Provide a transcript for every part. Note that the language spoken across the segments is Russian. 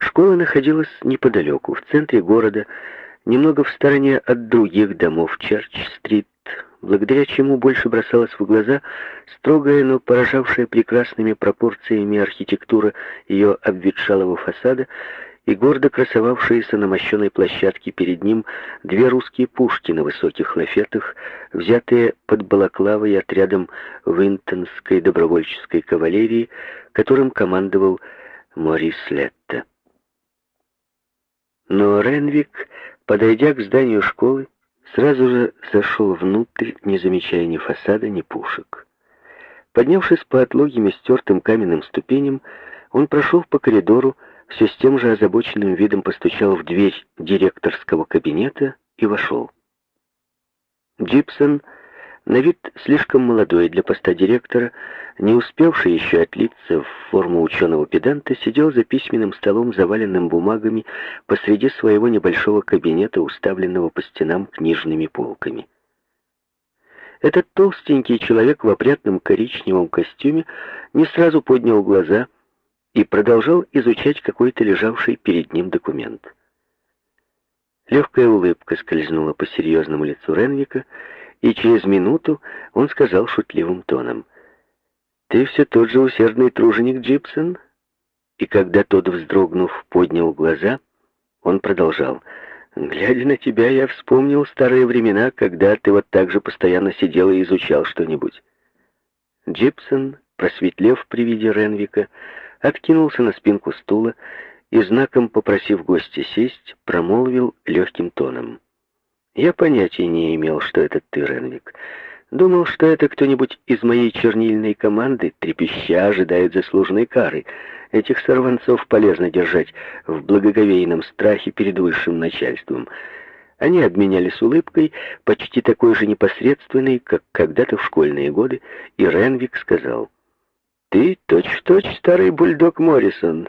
Школа находилась неподалеку, в центре города, немного в стороне от других домов Черч-стрит, благодаря чему больше бросалась в глаза строгая, но поражавшая прекрасными пропорциями архитектура ее обветшалого фасада и гордо красовавшиеся на мощенной площадке перед ним две русские пушки на высоких лафетах, взятые под балаклавой отрядом Винтонской добровольческой кавалерии, которым командовал Морис Летта. Но Ренвик, подойдя к зданию школы, сразу же зашел внутрь, не замечая ни фасада, ни пушек. Поднявшись по отлогим стертым каменным ступеням, он прошел по коридору, все с тем же озабоченным видом постучал в дверь директорского кабинета и вошел. Джипсон на вид слишком молодой для поста директора, не успевший еще отлиться в форму ученого-педанта, сидел за письменным столом, заваленным бумагами, посреди своего небольшого кабинета, уставленного по стенам книжными полками. Этот толстенький человек в опрятном коричневом костюме не сразу поднял глаза и продолжал изучать какой-то лежавший перед ним документ. Легкая улыбка скользнула по серьезному лицу Ренвика, и через минуту он сказал шутливым тоном, «Ты все тот же усердный труженик Джипсон?» И когда тот, вздрогнув, поднял глаза, он продолжал, «Глядя на тебя, я вспомнил старые времена, когда ты вот так же постоянно сидел и изучал что-нибудь». Джипсон, просветлев при виде Ренвика, откинулся на спинку стула и, знаком попросив гостя сесть, промолвил легким тоном. Я понятия не имел, что это ты, Ренвик. Думал, что это кто-нибудь из моей чернильной команды, трепеща, ожидает заслуженной кары. Этих сорванцов полезно держать в благоговейном страхе перед высшим начальством. Они обменялись улыбкой, почти такой же непосредственной, как когда-то в школьные годы, и Ренвик сказал, «Ты точь-в-точь -точь старый бульдог Моррисон».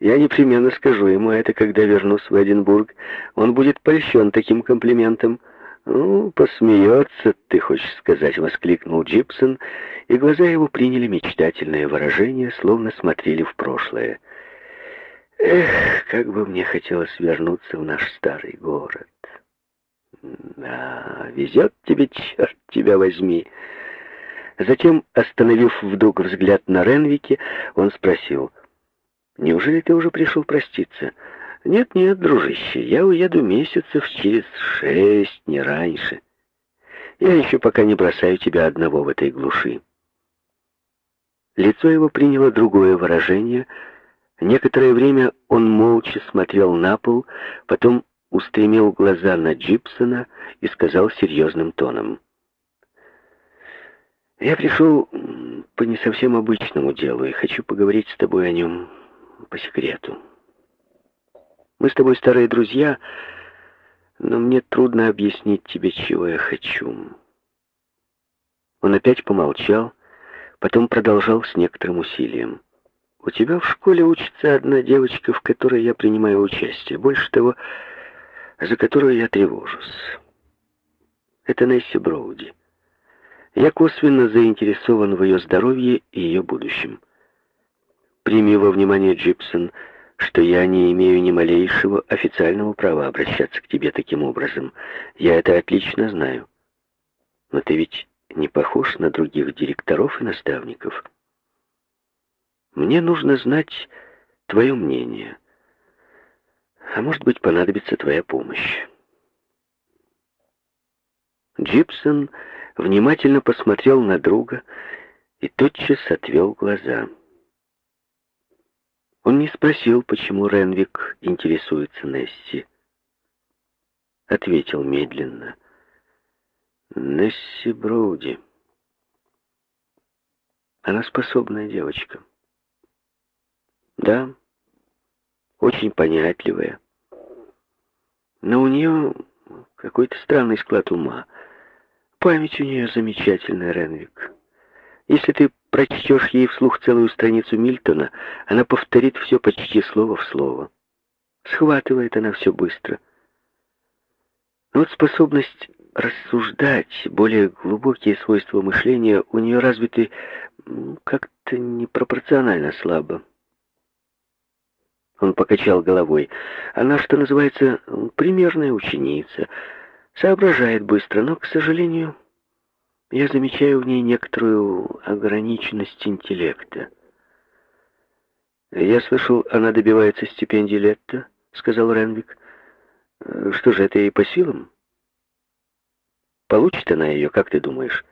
Я непременно скажу ему это, когда вернусь в Эдинбург. Он будет польщен таким комплиментом. «Ну, посмеется, ты хочешь сказать», — воскликнул Джипсон, и глаза его приняли мечтательное выражение, словно смотрели в прошлое. «Эх, как бы мне хотелось вернуться в наш старый город!» «Да, везет тебе, черт тебя возьми!» Затем, остановив вдруг взгляд на Ренвике, он спросил — Неужели ты уже пришел проститься? Нет-нет, дружище, я уеду месяцев через шесть, не раньше. Я еще пока не бросаю тебя одного в этой глуши. Лицо его приняло другое выражение. Некоторое время он молча смотрел на пол, потом устремил глаза на Джипсона и сказал серьезным тоном. «Я пришел по не совсем обычному делу и хочу поговорить с тобой о нем по секрету. Мы с тобой старые друзья, но мне трудно объяснить тебе, чего я хочу. Он опять помолчал, потом продолжал с некоторым усилием. У тебя в школе учится одна девочка, в которой я принимаю участие. Больше того, за которую я тревожусь. Это Несси Броуди. Я косвенно заинтересован в ее здоровье и ее будущем. Прими во внимание, Джипсон, что я не имею ни малейшего официального права обращаться к тебе таким образом. Я это отлично знаю. Но ты ведь не похож на других директоров и наставников. Мне нужно знать твое мнение. А может быть, понадобится твоя помощь. Джипсон внимательно посмотрел на друга и тотчас отвел глаза. Он не спросил, почему Ренвик интересуется Несси. Ответил медленно. Несси Броуди. Она способная девочка. Да, очень понятливая. Но у нее какой-то странный склад ума. Память у нее замечательная, Ренвик. Если ты прочтешь ей вслух целую страницу Мильтона, она повторит все почти слово в слово. Схватывает она все быстро. Но вот способность рассуждать, более глубокие свойства мышления у нее развиты как-то непропорционально слабо. Он покачал головой. Она, что называется, примерная ученица. Соображает быстро, но, к сожалению, я замечаю в ней некоторую ограниченность интеллекта. «Я слышал, она добивается стипендии Летта», — сказал Ренвик. «Что же, это ей по силам?» «Получит она ее, как ты думаешь?»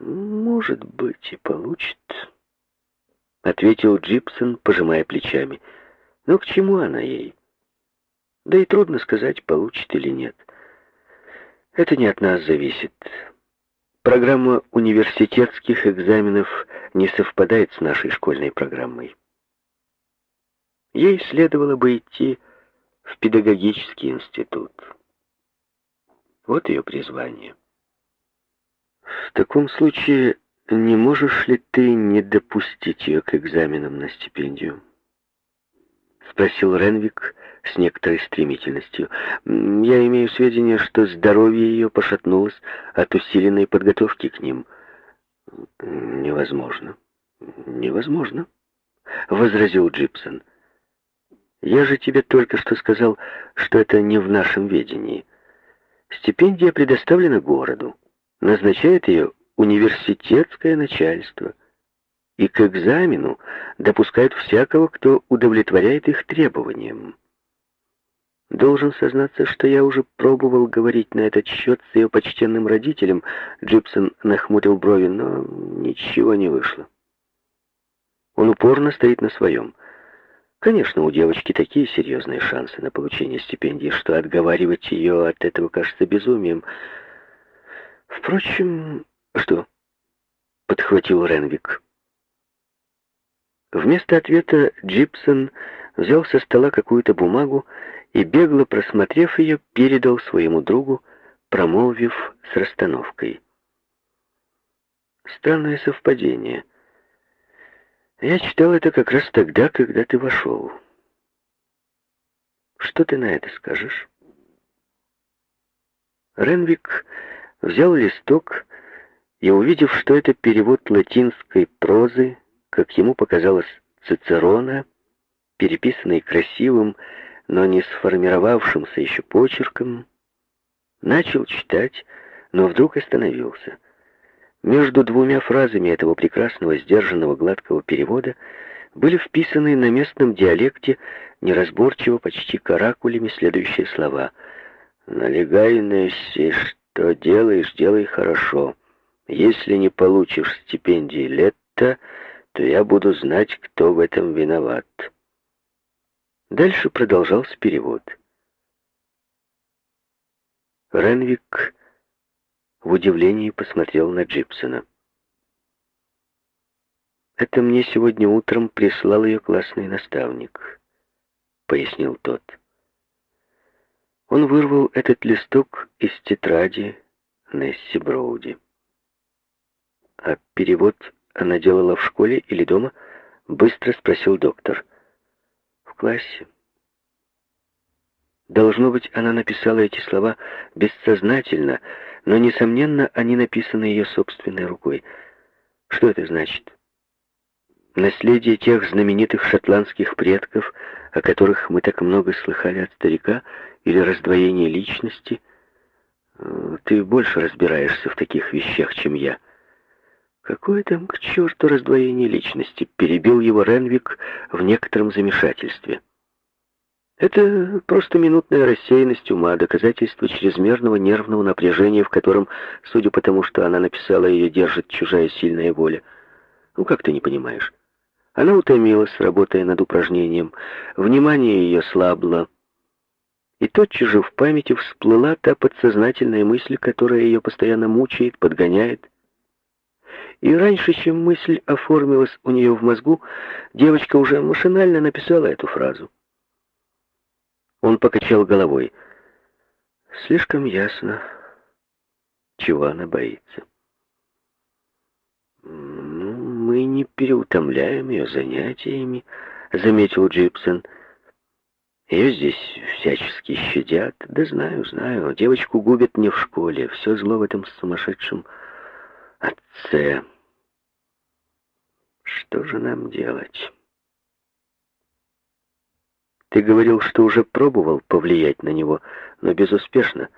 «Может быть, и получит», — ответил Джипсон, пожимая плечами. «Но к чему она ей?» «Да и трудно сказать, получит или нет. Это не от нас зависит. Программа университетских экзаменов не совпадает с нашей школьной программой. Ей следовало бы идти в педагогический институт. Вот ее призвание. В таком случае не можешь ли ты не допустить ее к экзаменам на стипендию? Спросил Ренвик с некоторой стремительностью. Я имею сведения, что здоровье ее пошатнулось от усиленной подготовки к ним. Невозможно. Невозможно, возразил Джипсон. Я же тебе только что сказал, что это не в нашем ведении. Стипендия предоставлена городу. Назначает ее университетское начальство. И к экзамену допускают всякого, кто удовлетворяет их требованиям. Должен сознаться, что я уже пробовал говорить на этот счет с ее почтенным родителем. Джипсон нахмурил брови, но ничего не вышло. Он упорно стоит на своем. Конечно, у девочки такие серьезные шансы на получение стипендии, что отговаривать ее от этого кажется безумием. Впрочем, что? Подхватил Ренвик. Вместо ответа Джипсон взял со стола какую-то бумагу и, бегло просмотрев ее, передал своему другу, промолвив с расстановкой. Странное совпадение. Я читал это как раз тогда, когда ты вошел. Что ты на это скажешь? Ренвик взял листок и, увидев, что это перевод латинской прозы, как ему показалось, Цицерона, переписанный красивым, но не сформировавшимся еще почерком, начал читать, но вдруг остановился — между двумя фразами этого прекрасного, сдержанного, гладкого перевода были вписаны на местном диалекте неразборчиво, почти каракулями следующие слова. «Налегай, Несси, что делаешь, делай хорошо. Если не получишь стипендии Летта, то я буду знать, кто в этом виноват». Дальше продолжался перевод. Ренвик в удивлении посмотрел на Джипсона. «Это мне сегодня утром прислал ее классный наставник», — пояснил тот. Он вырвал этот листок из тетради Несси Броуди. «А перевод она делала в школе или дома?» — быстро спросил доктор. «В классе». Должно быть, она написала эти слова бессознательно, — но, несомненно, они написаны ее собственной рукой. Что это значит? Наследие тех знаменитых шотландских предков, о которых мы так много слыхали от старика, или раздвоение личности? Э, ты больше разбираешься в таких вещах, чем я. Какое там к черту раздвоение личности? Перебил его Ренвик в некотором замешательстве. Это просто минутная рассеянность ума, доказательство чрезмерного нервного напряжения, в котором, судя по тому, что она написала, ее держит чужая сильная воля. Ну, как ты не понимаешь? Она утомилась, работая над упражнением. Внимание ее слабло. И тотчас же в памяти всплыла та подсознательная мысль, которая ее постоянно мучает, подгоняет. И раньше, чем мысль оформилась у нее в мозгу, девочка уже машинально написала эту фразу. Он покачал головой. Слишком ясно, чего она боится. «Ну, «Мы не переутомляем ее занятиями», — заметил Джипсон. «Ее здесь всячески щадят. Да знаю, знаю. Девочку губят не в школе. Все зло в этом сумасшедшем отце. Что же нам делать?» Ты говорил, что уже пробовал повлиять на него, но безуспешно.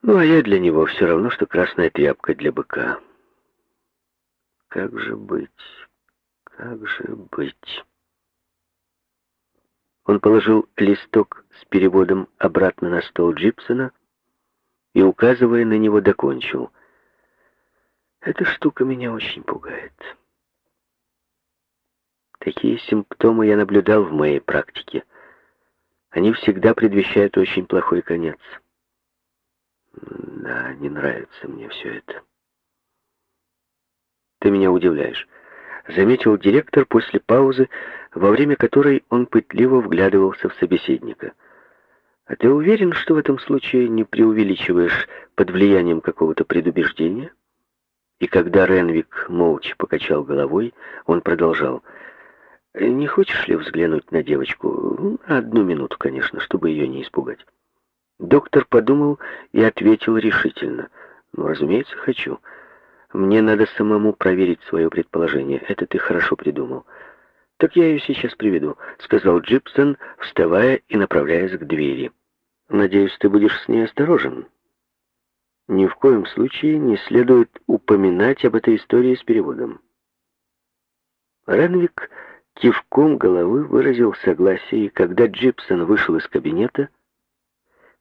Ну, а я для него все равно, что красная тряпка для быка. Как же быть? Как же быть? Он положил листок с переводом обратно на стол Джипсона и, указывая на него, докончил. Эта штука меня очень пугает. Такие симптомы я наблюдал в моей практике. Они всегда предвещают очень плохой конец. Да, не нравится мне все это. Ты меня удивляешь, заметил директор после паузы, во время которой он пытливо вглядывался в собеседника. А ты уверен, что в этом случае не преувеличиваешь под влиянием какого-то предубеждения? И когда Ренвик молча покачал головой, он продолжал — «Не хочешь ли взглянуть на девочку? Одну минуту, конечно, чтобы ее не испугать». Доктор подумал и ответил решительно. «Ну, разумеется, хочу. Мне надо самому проверить свое предположение. Это ты хорошо придумал». «Так я ее сейчас приведу», — сказал Джипсон, вставая и направляясь к двери. «Надеюсь, ты будешь с ней осторожен». Ни в коем случае не следует упоминать об этой истории с переводом. Ренвик кивком головы выразил согласие, и когда Джипсон вышел из кабинета,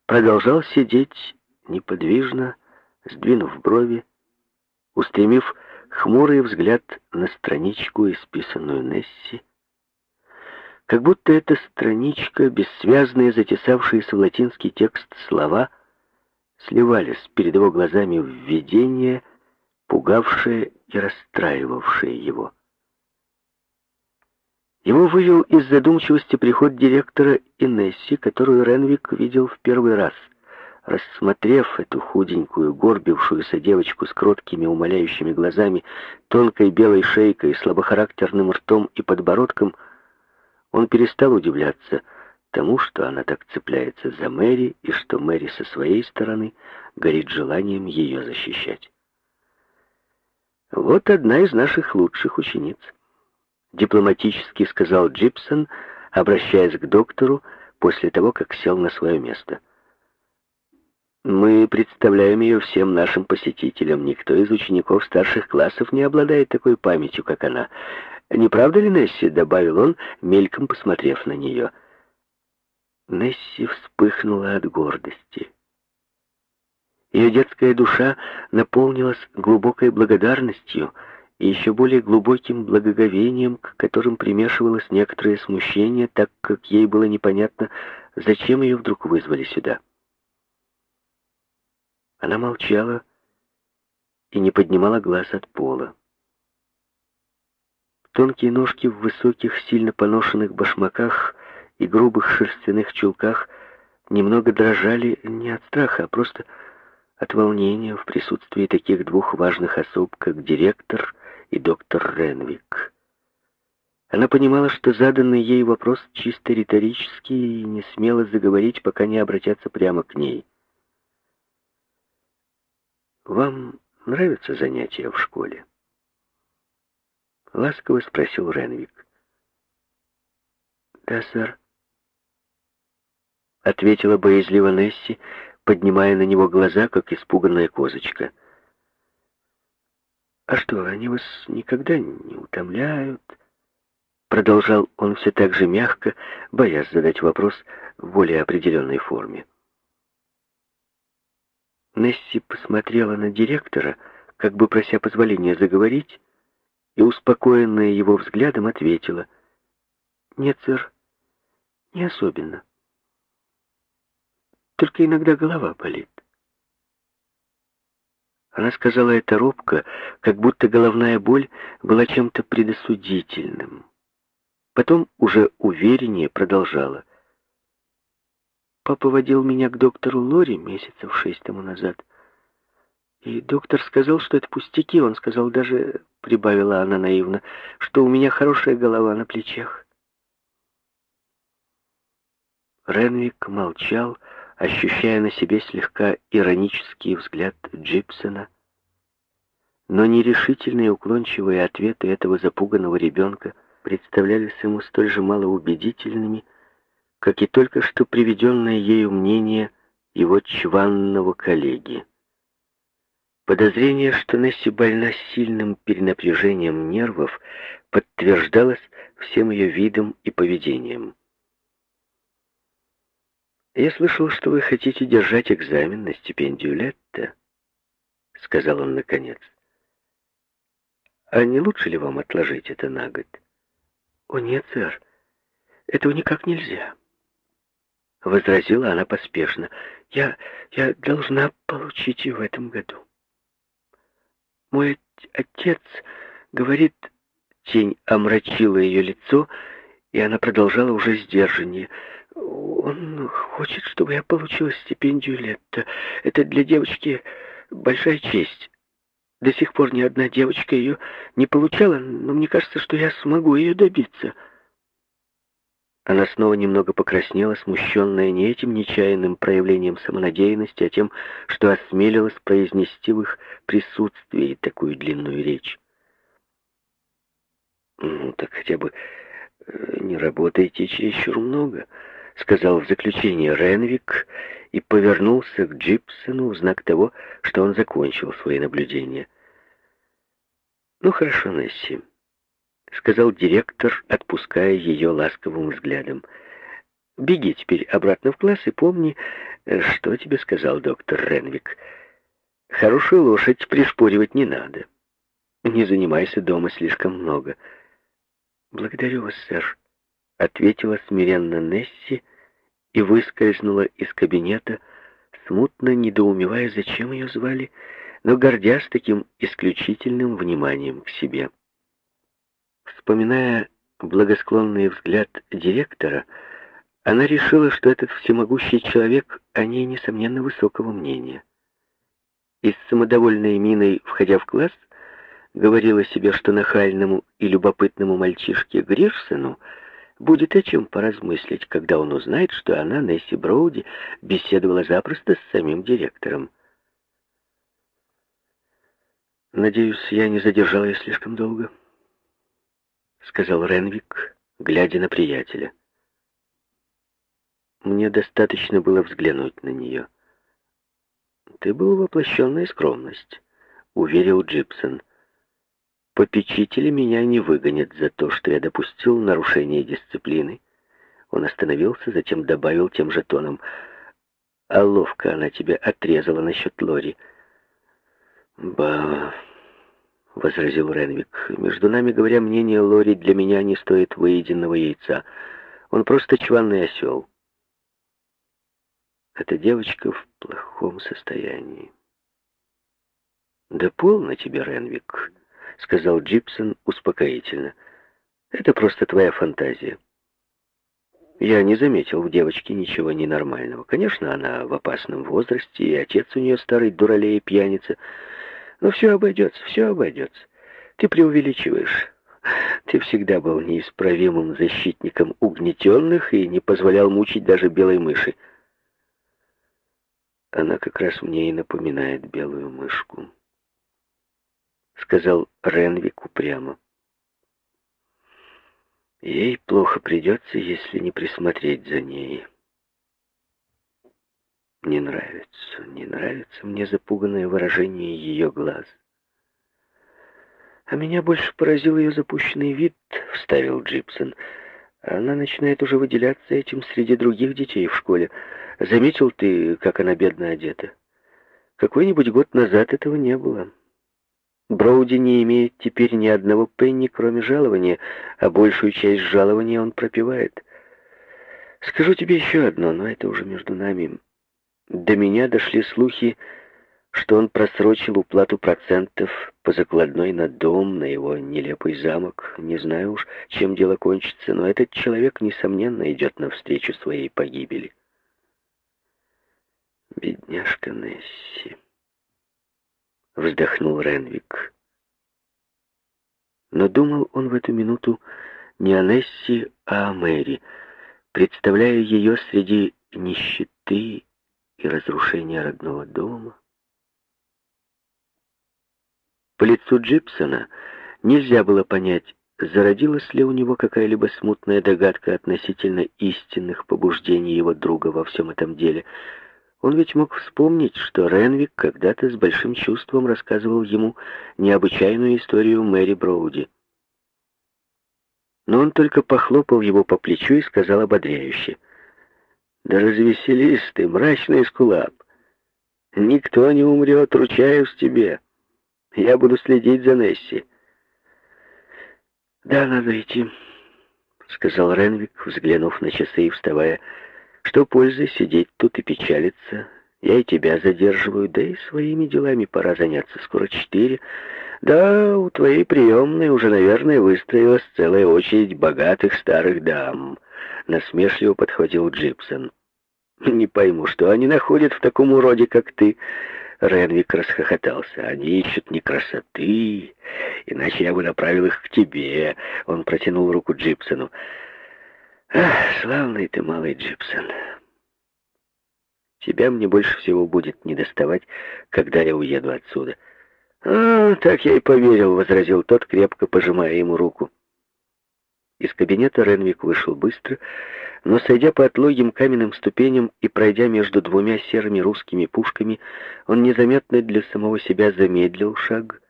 продолжал сидеть неподвижно, сдвинув брови, устремив хмурый взгляд на страничку, исписанную Несси, как будто эта страничка, бессвязные, затесавшиеся в латинский текст слова, сливались перед его глазами в видение, пугавшее и расстраивавшее его. Его вывел из задумчивости приход директора Инесси, которую Ренвик видел в первый раз. Рассмотрев эту худенькую, горбившуюся девочку с кроткими, умоляющими глазами, тонкой белой шейкой, слабохарактерным ртом и подбородком, он перестал удивляться тому, что она так цепляется за Мэри, и что Мэри со своей стороны горит желанием ее защищать. Вот одна из наших лучших учениц дипломатически сказал Джипсон, обращаясь к доктору после того, как сел на свое место. Мы представляем ее всем нашим посетителям. Никто из учеников старших классов не обладает такой памятью, как она. Не правда ли, Несси?» — добавил он, мельком посмотрев на нее. Несси вспыхнула от гордости. Ее детская душа наполнилась глубокой благодарностью — и еще более глубоким благоговением, к которым примешивалось некоторое смущение, так как ей было непонятно, зачем ее вдруг вызвали сюда. Она молчала и не поднимала глаз от пола. Тонкие ножки в высоких, сильно поношенных башмаках и грубых шерстяных чулках немного дрожали не от страха, а просто от волнения в присутствии таких двух важных особ, как директор и доктор Ренвик. Она понимала, что заданный ей вопрос чисто риторический и не смела заговорить, пока не обратятся прямо к ней. «Вам нравятся занятия в школе?» Ласково спросил Ренвик. «Да, сэр», — ответила боязливо Несси, поднимая на него глаза, как испуганная козочка. «А что, они вас никогда не утомляют?» Продолжал он все так же мягко, боясь задать вопрос в более определенной форме. Несси посмотрела на директора, как бы прося позволения заговорить, и, успокоенная его взглядом, ответила. «Нет, сэр, не особенно. Только иногда голова болит». Она сказала это робко, как будто головная боль была чем-то предосудительным. Потом уже увереннее продолжала. Папа водил меня к доктору Лори месяцев шесть тому назад. И доктор сказал, что это пустяки. Он сказал даже, прибавила она наивно, что у меня хорошая голова на плечах. Ренвик молчал, ощущая на себе слегка иронический взгляд Джипсона, но нерешительные уклончивые ответы этого запуганного ребенка представлялись ему столь же малоубедительными, как и только что приведенное ею мнение его чванного коллеги. Подозрение, что Несси больна сильным перенапряжением нервов, подтверждалось всем ее видом и поведением. «Я слышал, что вы хотите держать экзамен на стипендию Летта», — сказал он наконец. «А не лучше ли вам отложить это на год?» «О, нет, сэр, этого никак нельзя», — возразила она поспешно. «Я... я должна получить ее в этом году». Мой отец говорит, тень омрачила ее лицо, и она продолжала уже сдержаннее. Он хочет, чтобы я получила стипендию лета. Это для девочки большая честь. До сих пор ни одна девочка ее не получала, но мне кажется, что я смогу ее добиться. Она снова немного покраснела, смущенная не этим нечаянным проявлением самонадеянности, а тем, что осмелилась произнести в их присутствии такую длинную речь. «Ну, так хотя бы э, не работайте чересчур много», — сказал в заключение Ренвик и повернулся к Джипсону в знак того, что он закончил свои наблюдения. «Ну, хорошо, Несси». — сказал директор, отпуская ее ласковым взглядом. «Беги теперь обратно в класс и помни, что тебе сказал доктор Ренвик. Хорошую лошадь пришпоривать не надо. Не занимайся дома слишком много». «Благодарю вас, сэр», — ответила смиренно Несси и выскользнула из кабинета, смутно недоумевая, зачем ее звали, но гордясь таким исключительным вниманием к себе. Вспоминая благосклонный взгляд директора, она решила, что этот всемогущий человек о ней, несомненно, высокого мнения. И с самодовольной миной, входя в класс, говорила себе, что нахальному и любопытному мальчишке Гришсону будет о чем поразмыслить, когда он узнает, что она, Несси Броуди, беседовала запросто с самим директором. «Надеюсь, я не задержала ее слишком долго?» — сказал Ренвик, глядя на приятеля. Мне достаточно было взглянуть на нее. «Ты был воплощенная скромность», — уверил Джипсон. «Попечители меня не выгонят за то, что я допустил нарушение дисциплины». Он остановился, затем добавил тем же тоном. «А ловко она тебя отрезала насчет Лори». «Ба...» — возразил Ренвик. «Между нами, говоря, мнение Лори для меня не стоит выеденного яйца. Он просто чванный осел. Эта девочка в плохом состоянии». «Да полно тебе, Ренвик», — сказал Джипсон успокоительно. «Это просто твоя фантазия». Я не заметил в девочке ничего ненормального. Конечно, она в опасном возрасте, и отец у нее старый дуралей и пьяница — но все обойдется, все обойдется. Ты преувеличиваешь. Ты всегда был неисправимым защитником угнетенных и не позволял мучить даже белой мыши. Она как раз мне и напоминает белую мышку. Сказал Ренвик упрямо. Ей плохо придется, если не присмотреть за ней. Не нравится, не нравится мне запуганное выражение ее глаз. А меня больше поразил ее запущенный вид, вставил Джипсон. Она начинает уже выделяться этим среди других детей в школе. Заметил ты, как она бедно одета? Какой-нибудь год назад этого не было. Броуди не имеет теперь ни одного пенни, кроме жалования, а большую часть жалования он пропивает. Скажу тебе еще одно, но это уже между нами. До меня дошли слухи, что он просрочил уплату процентов по закладной на дом, на его нелепый замок. Не знаю уж, чем дело кончится, но этот человек, несомненно, идет навстречу своей погибели. «Бедняжка Несси», — вздохнул Ренвик. Но думал он в эту минуту не о Несси, а о Мэри, представляя ее среди нищеты и разрушение родного дома. По лицу Джипсона нельзя было понять, зародилась ли у него какая-либо смутная догадка относительно истинных побуждений его друга во всем этом деле. Он ведь мог вспомнить, что Ренвик когда-то с большим чувством рассказывал ему необычайную историю Мэри Броуди. Но он только похлопал его по плечу и сказал ободряюще. «Да развеселись ты, мрачный скулап! Никто не умрет, ручаюсь тебе. Я буду следить за Несси». «Да, надо идти», — сказал Ренвик, взглянув на часы и вставая. «Что пользы сидеть тут и печалиться? Я и тебя задерживаю, да и своими делами пора заняться. Скоро четыре. Да, у твоей приемной уже, наверное, выстроилась целая очередь богатых старых дам», — насмешливо подхватил Джипсон. «Не пойму, что они находят в таком уроде, как ты?» Ренвик расхохотался. «Они ищут не красоты, иначе я бы направил их к тебе». Он протянул руку Джипсону. «Ах, славный ты, малый Джипсон. Тебя мне больше всего будет недоставать, когда я уеду отсюда». «А, так я и поверил», — возразил тот, крепко пожимая ему руку. Из кабинета Ренвик вышел быстро, но, сойдя по отлогим каменным ступеням и пройдя между двумя серыми русскими пушками, он незаметно для самого себя замедлил шаг.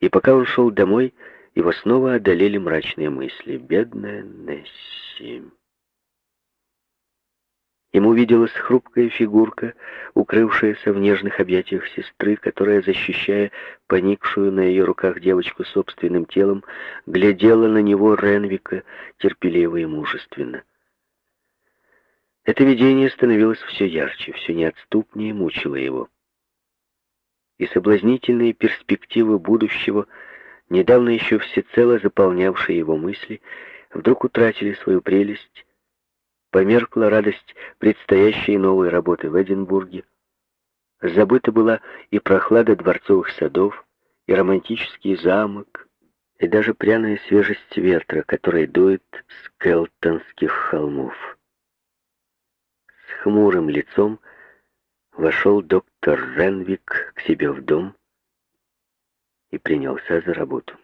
И пока он шел домой, его снова одолели мрачные мысли. «Бедная Несси!» Ему виделась хрупкая фигурка, укрывшаяся в нежных объятиях сестры, которая, защищая поникшую на ее руках девочку собственным телом, глядела на него Ренвика терпеливо и мужественно. Это видение становилось все ярче, все неотступнее мучило его. И соблазнительные перспективы будущего, недавно еще всецело заполнявшие его мысли, вдруг утратили свою прелесть, Померкла радость предстоящей новой работы в Эдинбурге. Забыта была и прохлада дворцовых садов, и романтический замок, и даже пряная свежесть ветра, который дует с келтонских холмов. С хмурым лицом вошел доктор Ренвик к себе в дом и принялся за работу.